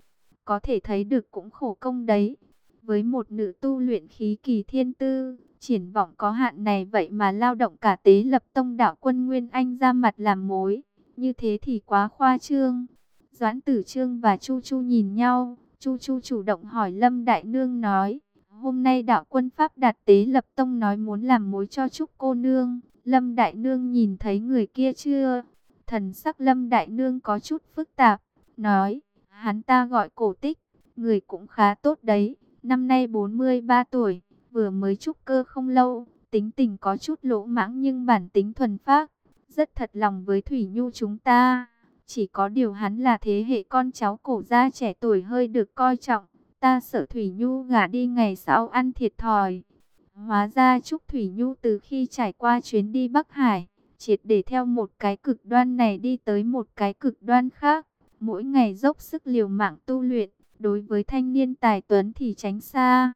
Có thể thấy được cũng khổ công đấy. Với một nữ tu luyện khí kỳ thiên tư, triển vọng có hạn này vậy mà lao động cả tế lập tông đạo quân Nguyên Anh ra mặt làm mối. Như thế thì quá khoa trương. Doãn Tử Trương và Chu Chu nhìn nhau, Chu Chu chủ động hỏi Lâm Đại Nương nói, hôm nay đạo quân Pháp Đạt Tế Lập Tông nói muốn làm mối cho Trúc cô nương, Lâm Đại Nương nhìn thấy người kia chưa? Thần sắc Lâm Đại Nương có chút phức tạp, nói, hắn ta gọi cổ tích, người cũng khá tốt đấy, năm nay 43 tuổi, vừa mới trúc cơ không lâu, tính tình có chút lỗ mãng nhưng bản tính thuần phác, rất thật lòng với Thủy Nhu chúng ta. Chỉ có điều hắn là thế hệ con cháu cổ gia trẻ tuổi hơi được coi trọng. Ta sợ Thủy Nhu gả đi ngày sau ăn thiệt thòi. Hóa ra Trúc Thủy Nhu từ khi trải qua chuyến đi Bắc Hải, triệt để theo một cái cực đoan này đi tới một cái cực đoan khác, mỗi ngày dốc sức liều mạng tu luyện, đối với thanh niên tài tuấn thì tránh xa.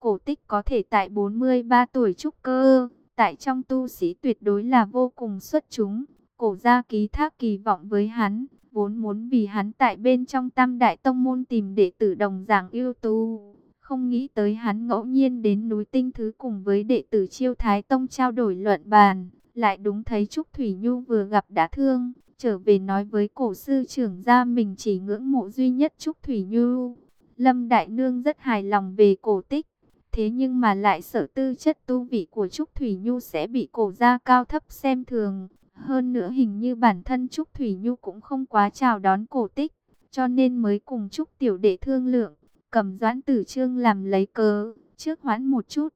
Cổ tích có thể tại 43 tuổi trúc cơ, tại trong tu sĩ tuyệt đối là vô cùng xuất chúng, cổ gia ký thác kỳ vọng với hắn, vốn muốn vì hắn tại bên trong tam đại tông môn tìm đệ tử đồng giảng ưu tú. Không nghĩ tới hắn ngẫu nhiên đến núi tinh thứ cùng với đệ tử chiêu thái tông trao đổi luận bàn, lại đúng thấy Trúc Thủy Nhu vừa gặp đã thương, trở về nói với cổ sư trưởng gia mình chỉ ngưỡng mộ duy nhất Trúc Thủy Nhu. Lâm Đại Nương rất hài lòng về cổ tích, thế nhưng mà lại sợ tư chất tu vị của Trúc Thủy Nhu sẽ bị cổ gia cao thấp xem thường. Hơn nữa hình như bản thân Trúc Thủy Nhu cũng không quá chào đón cổ tích, cho nên mới cùng Trúc Tiểu Đệ thương lượng, cầm doãn tử trương làm lấy cớ, trước hoãn một chút.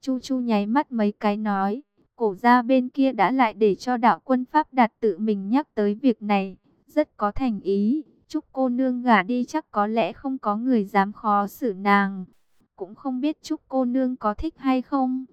Chu Chu nháy mắt mấy cái nói, cổ gia bên kia đã lại để cho đạo quân Pháp đạt tự mình nhắc tới việc này, rất có thành ý. Chúc cô nương gả đi chắc có lẽ không có người dám khó xử nàng. Cũng không biết chúc cô nương có thích hay không.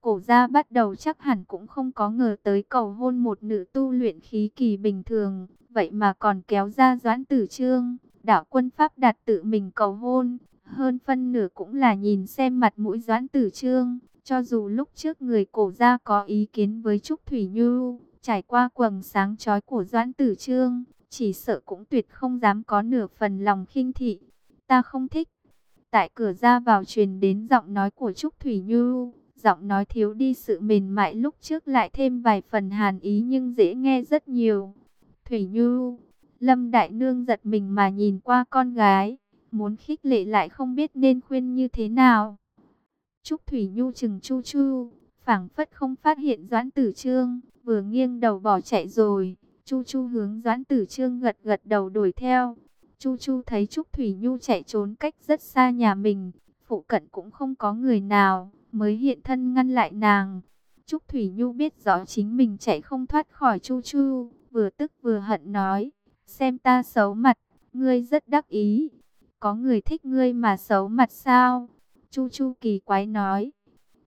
Cổ gia bắt đầu chắc hẳn cũng không có ngờ tới cầu hôn một nữ tu luyện khí kỳ bình thường. Vậy mà còn kéo ra doãn tử trương. Đạo quân Pháp đạt tự mình cầu hôn. Hơn phân nửa cũng là nhìn xem mặt mũi doãn tử trương. Cho dù lúc trước người cổ gia có ý kiến với Trúc Thủy Như, trải qua quầng sáng chói của Doãn Tử Trương, chỉ sợ cũng tuyệt không dám có nửa phần lòng khinh thị. Ta không thích. Tại cửa ra vào truyền đến giọng nói của Trúc Thủy Như, giọng nói thiếu đi sự mềm mại lúc trước lại thêm vài phần hàn ý nhưng dễ nghe rất nhiều. Thủy Như, Lâm Đại Nương giật mình mà nhìn qua con gái, muốn khích lệ lại không biết nên khuyên như thế nào. Trúc Thủy Nhu chừng chu chu, phảng phất không phát hiện Doãn Tử Trương, vừa nghiêng đầu bỏ chạy rồi. Chu Chu hướng Doãn Tử Trương gật gật đầu đuổi theo. Chu Chu thấy Trúc Thủy Nhu chạy trốn cách rất xa nhà mình, phụ cận cũng không có người nào, mới hiện thân ngăn lại nàng. Trúc Thủy Nhu biết rõ chính mình chạy không thoát khỏi Chu Chu, vừa tức vừa hận nói, xem ta xấu mặt, ngươi rất đắc ý, có người thích ngươi mà xấu mặt sao? Chu Chu kỳ quái nói,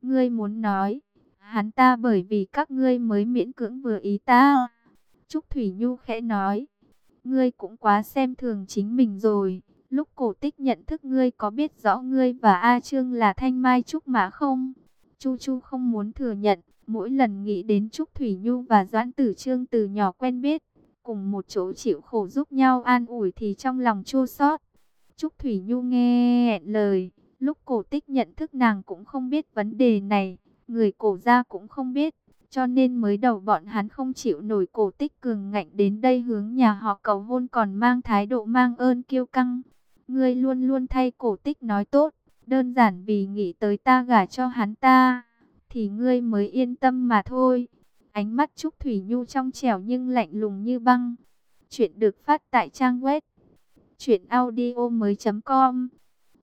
ngươi muốn nói, hắn ta bởi vì các ngươi mới miễn cưỡng vừa ý ta. Trúc Thủy Nhu khẽ nói, ngươi cũng quá xem thường chính mình rồi. Lúc cổ tích nhận thức ngươi có biết rõ ngươi và A Trương là thanh mai trúc mã không? Chu Chu không muốn thừa nhận, mỗi lần nghĩ đến Trúc Thủy Nhu và Doãn Tử Trương từ nhỏ quen biết, cùng một chỗ chịu khổ giúp nhau an ủi thì trong lòng chua xót. Trúc Thủy Nhu nghe lời, Lúc cổ tích nhận thức nàng cũng không biết vấn đề này, người cổ gia cũng không biết, cho nên mới đầu bọn hắn không chịu nổi cổ tích cường ngạnh đến đây hướng nhà họ cầu hôn còn mang thái độ mang ơn kiêu căng. Ngươi luôn luôn thay cổ tích nói tốt, đơn giản vì nghĩ tới ta gả cho hắn ta, thì ngươi mới yên tâm mà thôi. Ánh mắt Trúc Thủy Nhu trong trẻo nhưng lạnh lùng như băng. Chuyện được phát tại trang web chuyện audio mới.com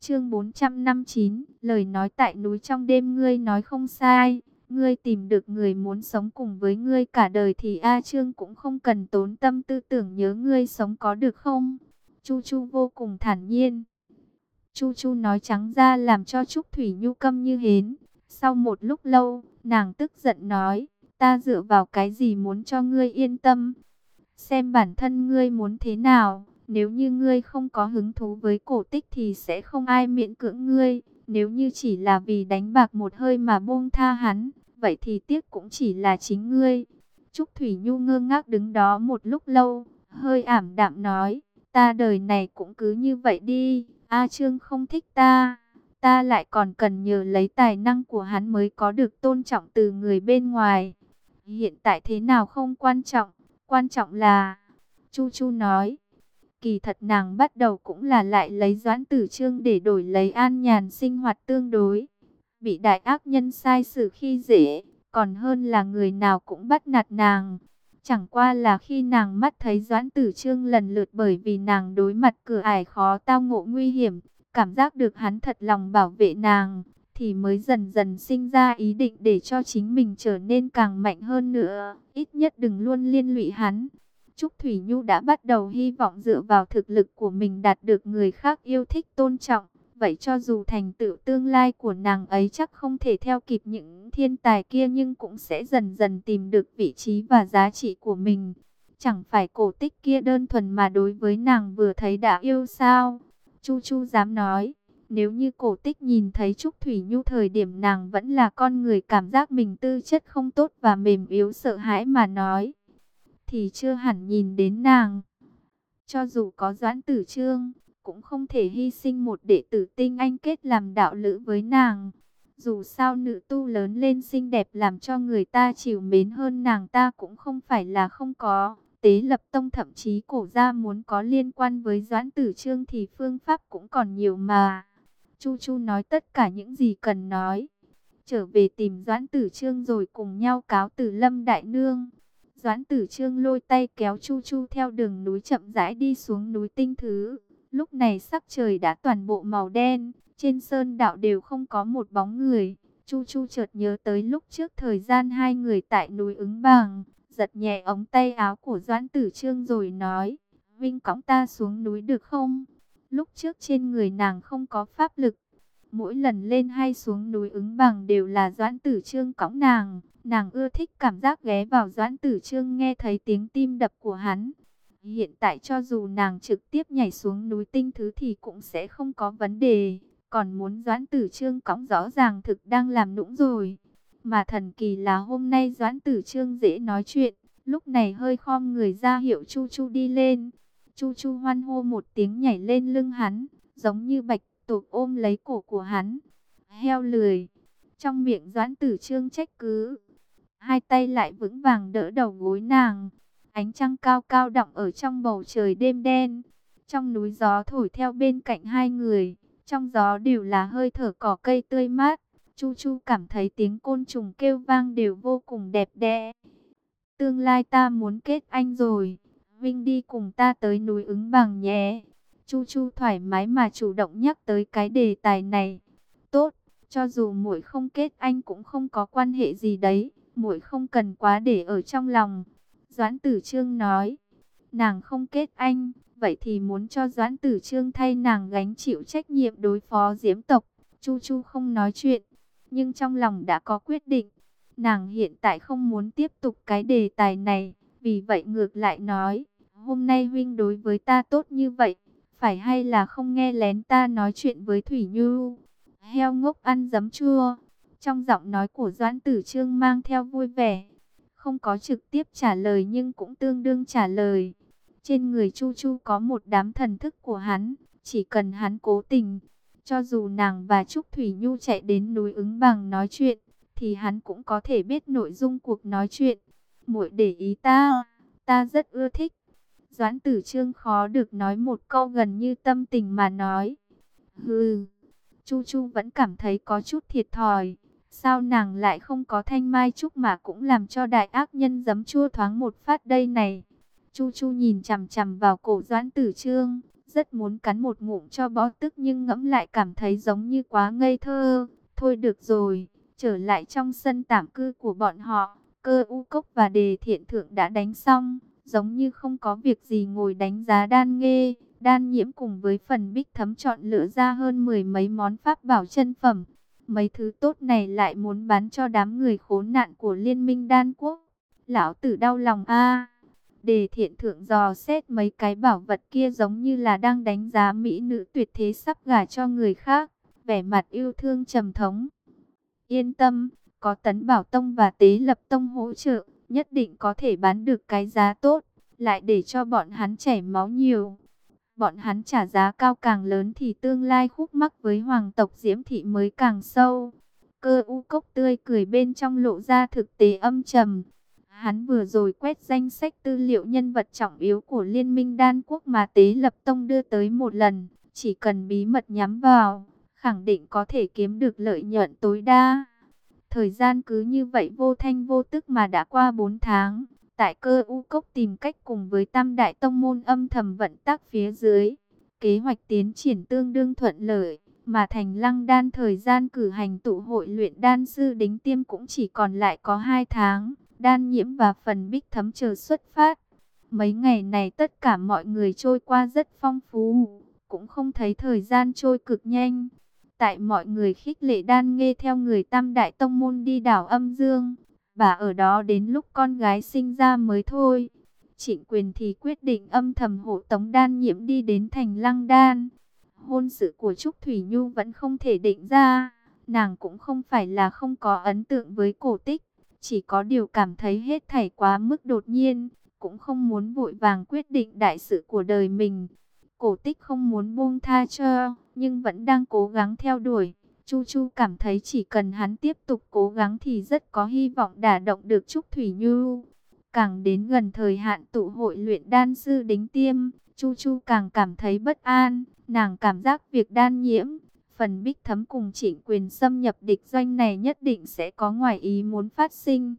Chương 459, lời nói tại núi trong đêm ngươi nói không sai, ngươi tìm được người muốn sống cùng với ngươi cả đời thì A Trương cũng không cần tốn tâm tư tưởng nhớ ngươi sống có được không? Chu Chu vô cùng thản nhiên. Chu Chu nói trắng ra làm cho Trúc Thủy Nhu câm như hến. Sau một lúc lâu, nàng tức giận nói, ta dựa vào cái gì muốn cho ngươi yên tâm? Xem bản thân ngươi muốn thế nào? Nếu như ngươi không có hứng thú với cổ tích thì sẽ không ai miễn cưỡng ngươi. Nếu như chỉ là vì đánh bạc một hơi mà buông tha hắn, vậy thì tiếc cũng chỉ là chính ngươi. Trúc Thủy Nhu ngơ ngác đứng đó một lúc lâu, hơi ảm đạm nói, ta đời này cũng cứ như vậy đi, A Trương không thích ta, ta lại còn cần nhờ lấy tài năng của hắn mới có được tôn trọng từ người bên ngoài. Hiện tại thế nào không quan trọng, quan trọng là, Chu Chu nói, Kỳ thật nàng bắt đầu cũng là lại lấy doãn tử trương để đổi lấy an nhàn sinh hoạt tương đối. Bị đại ác nhân sai xử khi dễ, còn hơn là người nào cũng bắt nạt nàng. Chẳng qua là khi nàng mắt thấy doãn tử trương lần lượt bởi vì nàng đối mặt cửa ải khó tao ngộ nguy hiểm, cảm giác được hắn thật lòng bảo vệ nàng, thì mới dần dần sinh ra ý định để cho chính mình trở nên càng mạnh hơn nữa, ít nhất đừng luôn liên lụy hắn. Trúc Thủy Nhu đã bắt đầu hy vọng dựa vào thực lực của mình đạt được người khác yêu thích tôn trọng, Vậy cho dù thành tựu tương lai của nàng ấy chắc không thể theo kịp những thiên tài kia nhưng cũng sẽ dần dần tìm được vị trí và giá trị của mình. Chẳng phải cổ tích kia đơn thuần mà đối với nàng vừa thấy đã yêu sao? Chu Chu dám nói, nếu như cổ tích nhìn thấy Trúc Thủy Nhu thời điểm nàng vẫn là con người cảm giác mình tư chất không tốt và mềm yếu sợ hãi mà nói, thì chưa hẳn nhìn đến nàng. Cho dù có doãn tử trương, cũng không thể hy sinh một đệ tử tinh anh kết làm đạo lữ với nàng. Dù sao nữ tu lớn lên xinh đẹp làm cho người ta chịu mến hơn nàng ta cũng không phải là không có. Tế lập tông thậm chí cổ ra muốn có liên quan với doãn tử trương thì phương pháp cũng còn nhiều mà. Chu Chu nói tất cả những gì cần nói. Trở về tìm doãn tử trương rồi cùng nhau cáo tử lâm đại nương. Doãn tử trương lôi tay kéo Chu Chu theo đường núi chậm rãi đi xuống núi tinh thứ. Lúc này sắc trời đã toàn bộ màu đen, trên sơn đạo đều không có một bóng người. Chu Chu chợt nhớ tới lúc trước thời gian hai người tại núi ứng bàng, giật nhẹ ống tay áo của Doãn Tử Trương rồi nói, Vinh cõng ta xuống núi được không? Lúc trước trên người nàng không có pháp lực, mỗi lần lên hay xuống núi ứng bằng đều là Doãn Tử Trương cõng nàng. Nàng ưa thích cảm giác ghé vào Doãn Tử Trương nghe thấy tiếng tim đập của hắn. Hiện tại cho dù nàng trực tiếp nhảy xuống núi tinh thứ thì cũng sẽ không có vấn đề. Còn muốn Doãn Tử Trương cõng rõ ràng thực đang làm nũng rồi. Mà thần kỳ là hôm nay Doãn Tử Trương dễ nói chuyện. Lúc này hơi khom người ra hiệu Chu Chu đi lên. Chu Chu hoan hô một tiếng nhảy lên lưng hắn. Giống như bạch tục ôm lấy cổ của hắn. Heo lười. Trong miệng Doãn Tử Trương trách cứ. Hai tay lại vững vàng đỡ đầu gối nàng. Ánh trăng cao cao đọng ở trong bầu trời đêm đen. Trong núi gió thổi theo bên cạnh hai người. Trong gió đều là hơi thở cỏ cây tươi mát. Chu Chu cảm thấy tiếng côn trùng kêu vang đều vô cùng đẹp đẽ. Tương lai ta muốn kết anh rồi. Vinh đi cùng ta tới núi ứng bằng nhé. Chu Chu thoải mái mà chủ động nhắc tới cái đề tài này. Tốt, cho dù muội không kết anh cũng không có quan hệ gì đấy. Muội không cần quá để ở trong lòng. Doãn Tử Trương nói, nàng không kết anh, vậy thì muốn cho Doãn Tử Trương thay nàng gánh chịu trách nhiệm đối phó diễm tộc. Chu Chu không nói chuyện, nhưng trong lòng đã có quyết định. Nàng hiện tại không muốn tiếp tục cái đề tài này, vì vậy ngược lại nói, hôm nay huynh đối với ta tốt như vậy, phải hay là không nghe lén ta nói chuyện với Thủy Như? Heo ngốc ăn giấm chua, trong giọng nói của Doãn Tử Trương mang theo vui vẻ không có trực tiếp trả lời nhưng cũng tương đương trả lời. Trên người Chu Chu có một đám thần thức của hắn, chỉ cần hắn cố tình, cho dù nàng và Trúc Thủy Nhu chạy đến núi ứng bằng nói chuyện, thì hắn cũng có thể biết nội dung cuộc nói chuyện. Muội để ý ta, ta rất ưa thích. Doãn tử trương khó được nói một câu gần như tâm tình mà nói. Hừ, Chu Chu vẫn cảm thấy có chút thiệt thòi. Sao nàng lại không có thanh mai trúc mà cũng làm cho đại ác nhân giấm chua thoáng một phát đây này. Chu Chu nhìn chằm chằm vào cổ doãn tử trương, rất muốn cắn một ngụm cho bó tức nhưng ngẫm lại cảm thấy giống như quá ngây thơ. Thôi được rồi, trở lại trong sân tạm cư của bọn họ, cơ u cốc và đề thiện thượng đã đánh xong, giống như không có việc gì ngồi đánh giá đan nghê. Đan nhiễm cùng với phần bích thấm chọn lựa ra hơn mười mấy món pháp bảo chân phẩm, Mấy thứ tốt này lại muốn bán cho đám người khốn nạn của liên minh đan quốc. Lão tử đau lòng a Đề thiện thượng dò xét mấy cái bảo vật kia giống như là đang đánh giá mỹ nữ tuyệt thế sắp gả cho người khác. Vẻ mặt yêu thương trầm thống. Yên tâm, có tấn bảo tông và tế lập tông hỗ trợ, nhất định có thể bán được cái giá tốt, lại để cho bọn hắn chảy máu nhiều bọn hắn trả giá cao càng lớn thì tương lai khúc mắc với hoàng tộc Diễm Thị mới càng sâu. Cơ u cốc tươi cười bên trong lộ ra thực tế âm trầm. Hắn vừa rồi quét danh sách tư liệu nhân vật trọng yếu của Liên minh Đan Quốc mà Tế Lập Tông đưa tới một lần. Chỉ cần bí mật nhắm vào, khẳng định có thể kiếm được lợi nhuận tối đa. Thời gian cứ như vậy vô thanh vô tức mà đã qua 4 tháng. Tại cơ u cốc tìm cách cùng với tam đại tông môn âm thầm vận tác phía dưới. Kế hoạch tiến triển tương đương thuận lợi, mà thành lăng đan thời gian cử hành tụ hội luyện đan sư đính tiêm cũng chỉ còn lại có 2 tháng. Đan nhiễm và phần bích thấm chờ xuất phát. Mấy ngày này tất cả mọi người trôi qua rất phong phú. cũng không thấy thời gian trôi cực nhanh. Tại mọi người khích lệ đan nghe theo người tam đại tông môn đi đảo âm dương, và ở đó đến lúc con gái sinh ra mới thôi. Trịnh quyền thì quyết định âm thầm hộ tống đan nhiễm đi đến thành lăng đan. Hôn sự của Trúc Thủy Nhu vẫn không thể định ra. Nàng cũng không phải là không có ấn tượng với cổ tích. Chỉ có điều cảm thấy hết thảy quá mức đột nhiên. Cũng không muốn vội vàng quyết định đại sự của đời mình. Cổ tích không muốn buông tha cho. Nhưng vẫn đang cố gắng theo đuổi. Chu Chu cảm thấy chỉ cần hắn tiếp tục cố gắng thì rất có hy vọng đả động được Trúc Thủy Như. Càng đến gần thời hạn tụ hội luyện đan sư đính tiêm, Chu Chu càng cảm thấy bất an, nàng cảm giác việc đan nhiễm, phần bích thấm cùng trịnh quyền xâm nhập địch doanh này nhất định sẽ có ngoài ý muốn phát sinh.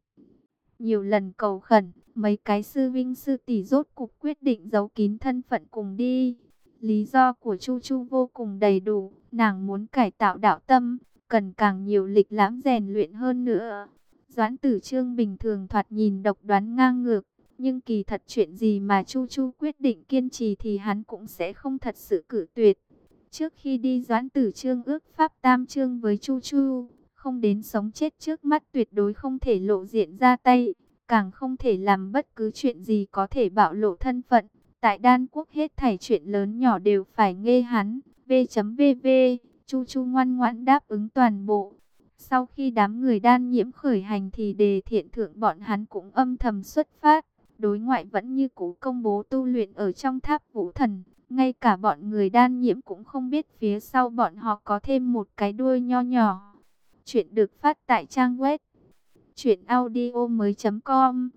Nhiều lần cầu khẩn, mấy cái sư vinh sư tỷ rốt cục quyết định giấu kín thân phận cùng đi. Lý do của Chu Chu vô cùng đầy đủ, nàng muốn cải tạo đạo tâm, cần càng nhiều lịch lãm rèn luyện hơn nữa. Doãn tử trương bình thường thoạt nhìn độc đoán ngang ngược, nhưng kỳ thật chuyện gì mà Chu Chu quyết định kiên trì thì hắn cũng sẽ không thật sự cử tuyệt. Trước khi đi Doãn tử trương ước pháp tam trương với Chu Chu, không đến sống chết trước mắt tuyệt đối không thể lộ diện ra tay, càng không thể làm bất cứ chuyện gì có thể bạo lộ thân phận. Tại đan quốc hết thảy chuyện lớn nhỏ đều phải nghe hắn, v.vv, Chu Chu ngoan ngoãn đáp ứng toàn bộ. Sau khi đám người đan nhiễm khởi hành thì đề thiện thượng bọn hắn cũng âm thầm xuất phát. Đối ngoại vẫn như cũ công bố tu luyện ở trong tháp vũ thần. Ngay cả bọn người đan nhiễm cũng không biết phía sau bọn họ có thêm một cái đuôi nho nhỏ. Chuyện được phát tại trang web audio mới com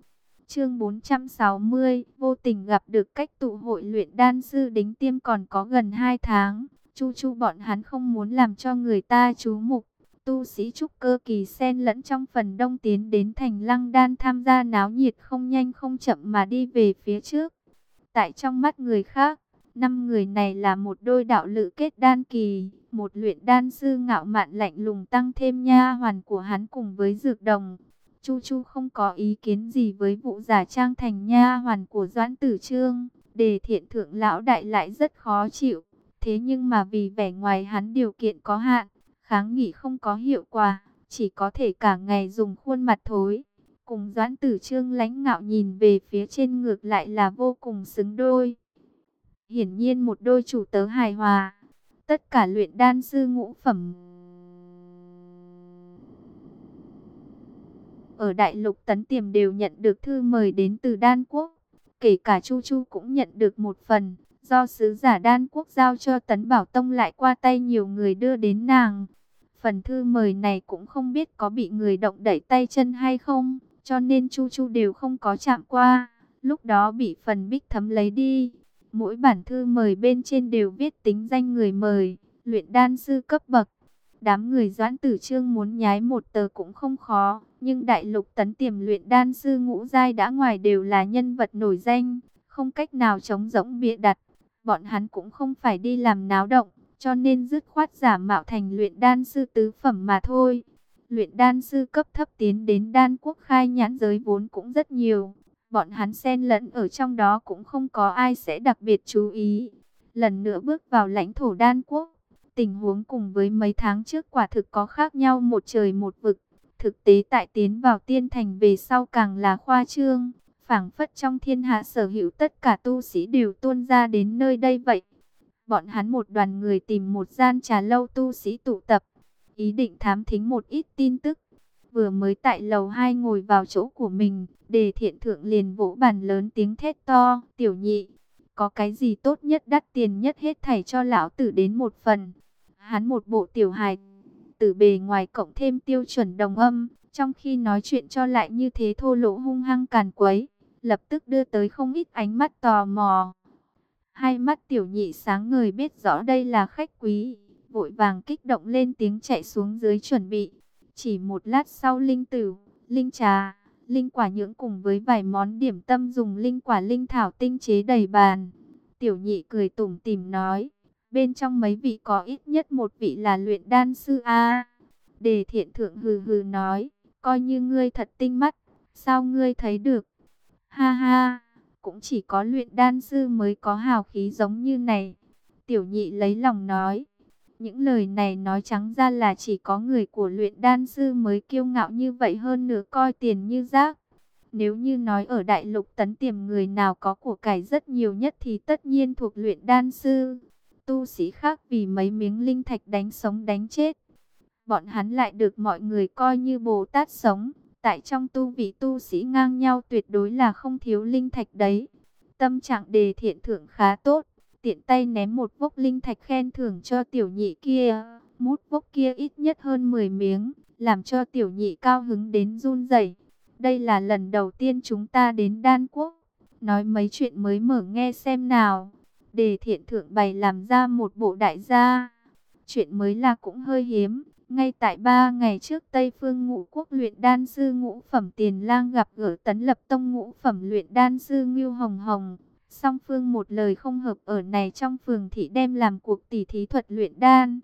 Chương 460, vô tình gặp được cách tụ hội luyện đan sư đính tiêm còn có gần 2 tháng. Chu chu bọn hắn không muốn làm cho người ta chú mục, tu sĩ trúc cơ kỳ sen lẫn trong phần đông tiến đến thành lăng đan tham gia náo nhiệt không nhanh không chậm mà đi về phía trước. Tại trong mắt người khác, năm người này là một đôi đạo lự kết đan kỳ, một luyện đan sư ngạo mạn lạnh lùng tăng thêm nha hoàn của hắn cùng với dược đồng. Chu Chu không có ý kiến gì với vụ giả trang thành nha hoàn của Doãn Tử Trương, đề thiện thượng lão đại lại rất khó chịu. Thế nhưng mà vì vẻ ngoài hắn điều kiện có hạn, kháng nghị không có hiệu quả, chỉ có thể cả ngày dùng khuôn mặt thối. Cùng doãn tử trương lãnh ngạo nhìn về phía trên ngược lại là vô cùng xứng đôi. Hiển nhiên một đôi chủ tớ hài hòa. Tất cả luyện đan sư ngũ phẩm. Ở Đại Lục Tấn Tiềm đều nhận được thư mời đến từ Đan Quốc. Kể cả Chu Chu cũng nhận được một phần. Do sứ giả Đan Quốc giao cho Tấn Bảo Tông lại qua tay nhiều người đưa đến nàng. Phần thư mời này cũng không biết có bị người động đẩy tay chân hay không, cho nên Chu Chu đều không có chạm qua. Lúc đó bị phần bích thấm lấy đi. Mỗi bản thư mời bên trên đều viết tính danh người mời, luyện đan sư cấp bậc. Đám người doãn tử trương muốn nhái một tờ cũng không khó, nhưng đại lục tấn tiềm luyện đan sư ngũ giai đã ngoài đều là nhân vật nổi danh, không cách nào chống rỗng bịa đặt. Bọn hắn cũng không phải đi làm náo động, cho nên dứt khoát giả mạo thành luyện đan sư tứ phẩm mà thôi. Luyện đan sư cấp thấp tiến đến đan quốc khai nhãn giới vốn cũng rất nhiều. Bọn hắn xen lẫn ở trong đó cũng không có ai sẽ đặc biệt chú ý. Lần nữa bước vào lãnh thổ đan quốc, tình huống cùng với mấy tháng trước quả thực có khác nhau một trời một vực. Thực tế tại tiến vào tiên thành về sau càng là khoa trương, phảng phất trong thiên hạ sở hữu tất cả tu sĩ đều tuôn ra đến nơi đây vậy bọn hắn một đoàn người tìm một gian trà lâu tu sĩ tụ tập, ý định thám thính một ít tin tức. Vừa mới tại lầu hai ngồi vào chỗ của mình, đề thiện thượng liền vỗ bàn lớn tiếng thét to, tiểu nhị, có cái gì tốt nhất đắt tiền nhất hết thảy cho lão tử đến một phần. Hắn một bộ tiểu hài, từ bề ngoài cộng thêm tiêu chuẩn đồng âm, trong khi nói chuyện cho lại như thế thô lỗ hung hăng càn quấy, lập tức đưa tới không ít ánh mắt tò mò. Hai mắt tiểu nhị sáng người biết rõ đây là khách quý, vội vàng kích động lên tiếng chạy xuống dưới chuẩn bị. Chỉ một lát sau linh tử, linh trà, linh quả nhưỡng cùng với vài món điểm tâm dùng linh quả linh thảo tinh chế đầy bàn. Tiểu nhị cười tủm tìm nói, bên trong mấy vị có ít nhất một vị là luyện đan sư A. Đề thiện thượng hừ hừ nói, coi như ngươi thật tinh mắt, sao ngươi thấy được? Ha ha! cũng chỉ có luyện đan sư mới có hào khí giống như này. Tiểu nhị lấy lòng nói. Những lời này nói trắng ra là chỉ có người của luyện đan sư mới kiêu ngạo như vậy hơn nữa coi tiền như rác. Nếu như nói ở đại lục tấn tiềm người nào có của cải rất nhiều nhất thì tất nhiên thuộc luyện đan sư. Tu sĩ khác vì mấy miếng linh thạch đánh sống đánh chết. Bọn hắn lại được mọi người coi như Bồ Tát sống. Tại trong tu vị tu sĩ ngang nhau tuyệt đối là không thiếu linh thạch đấy. Tâm trạng đề thiện thượng khá tốt. Tiện tay ném một vốc linh thạch khen thưởng cho tiểu nhị kia. Mút vốc kia ít nhất hơn 10 miếng. Làm cho tiểu nhị cao hứng đến run rẩy. Đây là lần đầu tiên chúng ta đến Đan Quốc. Nói mấy chuyện mới mở nghe xem nào. Đề thiện thượng bày làm ra một bộ đại gia. Chuyện mới là cũng hơi hiếm. Ngay tại ba ngày trước Tây Phương Ngũ Quốc luyện đan sư ngũ phẩm Tiền Lang gặp gỡ Tấn Lập Tông ngũ phẩm luyện đan sư Ngưu Hồng Hồng. Song phương một lời không hợp ở này trong phường thị đem làm cuộc tỉ thí thuật luyện đan.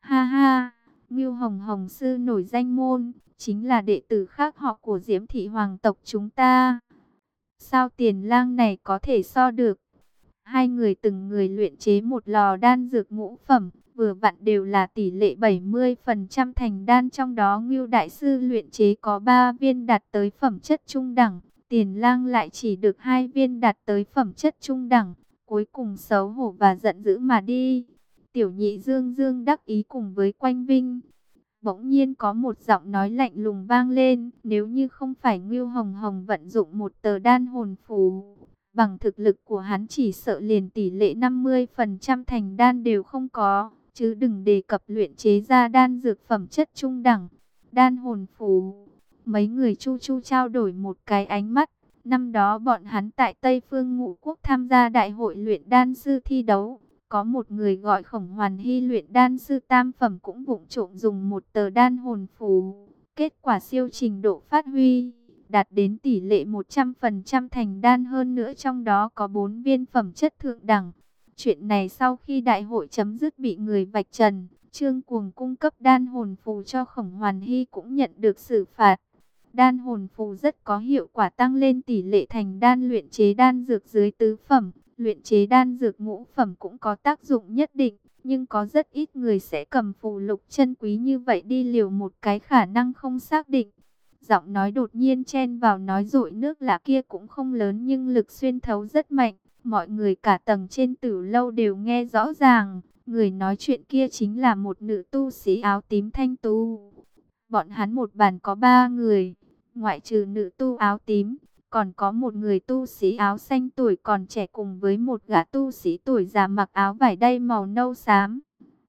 Ha ha, Ngưu Hồng Hồng sư nổi danh môn, chính là đệ tử khác họ của Diễm thị hoàng tộc chúng ta. Sao Tiền Lang này có thể so được? Hai người từng người luyện chế một lò đan dược ngũ phẩm, vừa vặn đều là tỷ lệ 70% thành đan trong đó Ngưu Đại Sư luyện chế có 3 viên đạt tới phẩm chất trung đẳng, tiền lang lại chỉ được hai viên đạt tới phẩm chất trung đẳng, cuối cùng xấu hổ và giận dữ mà đi. Tiểu nhị dương dương đắc ý cùng với quanh vinh. Bỗng nhiên có một giọng nói lạnh lùng vang lên, nếu như không phải Ngưu Hồng Hồng vận dụng một tờ đan hồn phù, bằng thực lực của hắn chỉ sợ liền tỷ lệ 50% thành đan đều không có chứ đừng đề cập luyện chế ra đan dược phẩm chất trung đẳng, đan hồn phù. Mấy người chu chu trao đổi một cái ánh mắt, năm đó bọn hắn tại Tây Phương Ngũ Quốc tham gia đại hội luyện đan sư thi đấu. Có một người gọi khổng hoàn hy luyện đan sư tam phẩm cũng vụng trộm dùng một tờ đan hồn phù. Kết quả siêu trình độ phát huy, đạt đến tỷ lệ 100% thành đan hơn nữa trong đó có 4 viên phẩm chất thượng đẳng. Chuyện này sau khi đại hội chấm dứt bị người vạch trần, Trương Cuồng cung cấp đan hồn phù cho Khổng Hoàn Hy cũng nhận được xử phạt. Đan hồn phù rất có hiệu quả tăng lên tỷ lệ thành đan luyện chế đan dược dưới tứ phẩm, luyện chế đan dược ngũ phẩm cũng có tác dụng nhất định, nhưng có rất ít người sẽ cầm phù lục chân quý như vậy đi liều một cái khả năng không xác định. Giọng nói đột nhiên chen vào nói rội nước lạ kia cũng không lớn nhưng lực xuyên thấu rất mạnh. Mọi người cả tầng trên tử lâu đều nghe rõ ràng, người nói chuyện kia chính là một nữ tu sĩ áo tím thanh tu. Bọn hắn một bàn có ba người, ngoại trừ nữ tu áo tím, còn có một người tu sĩ áo xanh tuổi còn trẻ cùng với một gã tu sĩ tuổi già mặc áo vải đay màu nâu xám.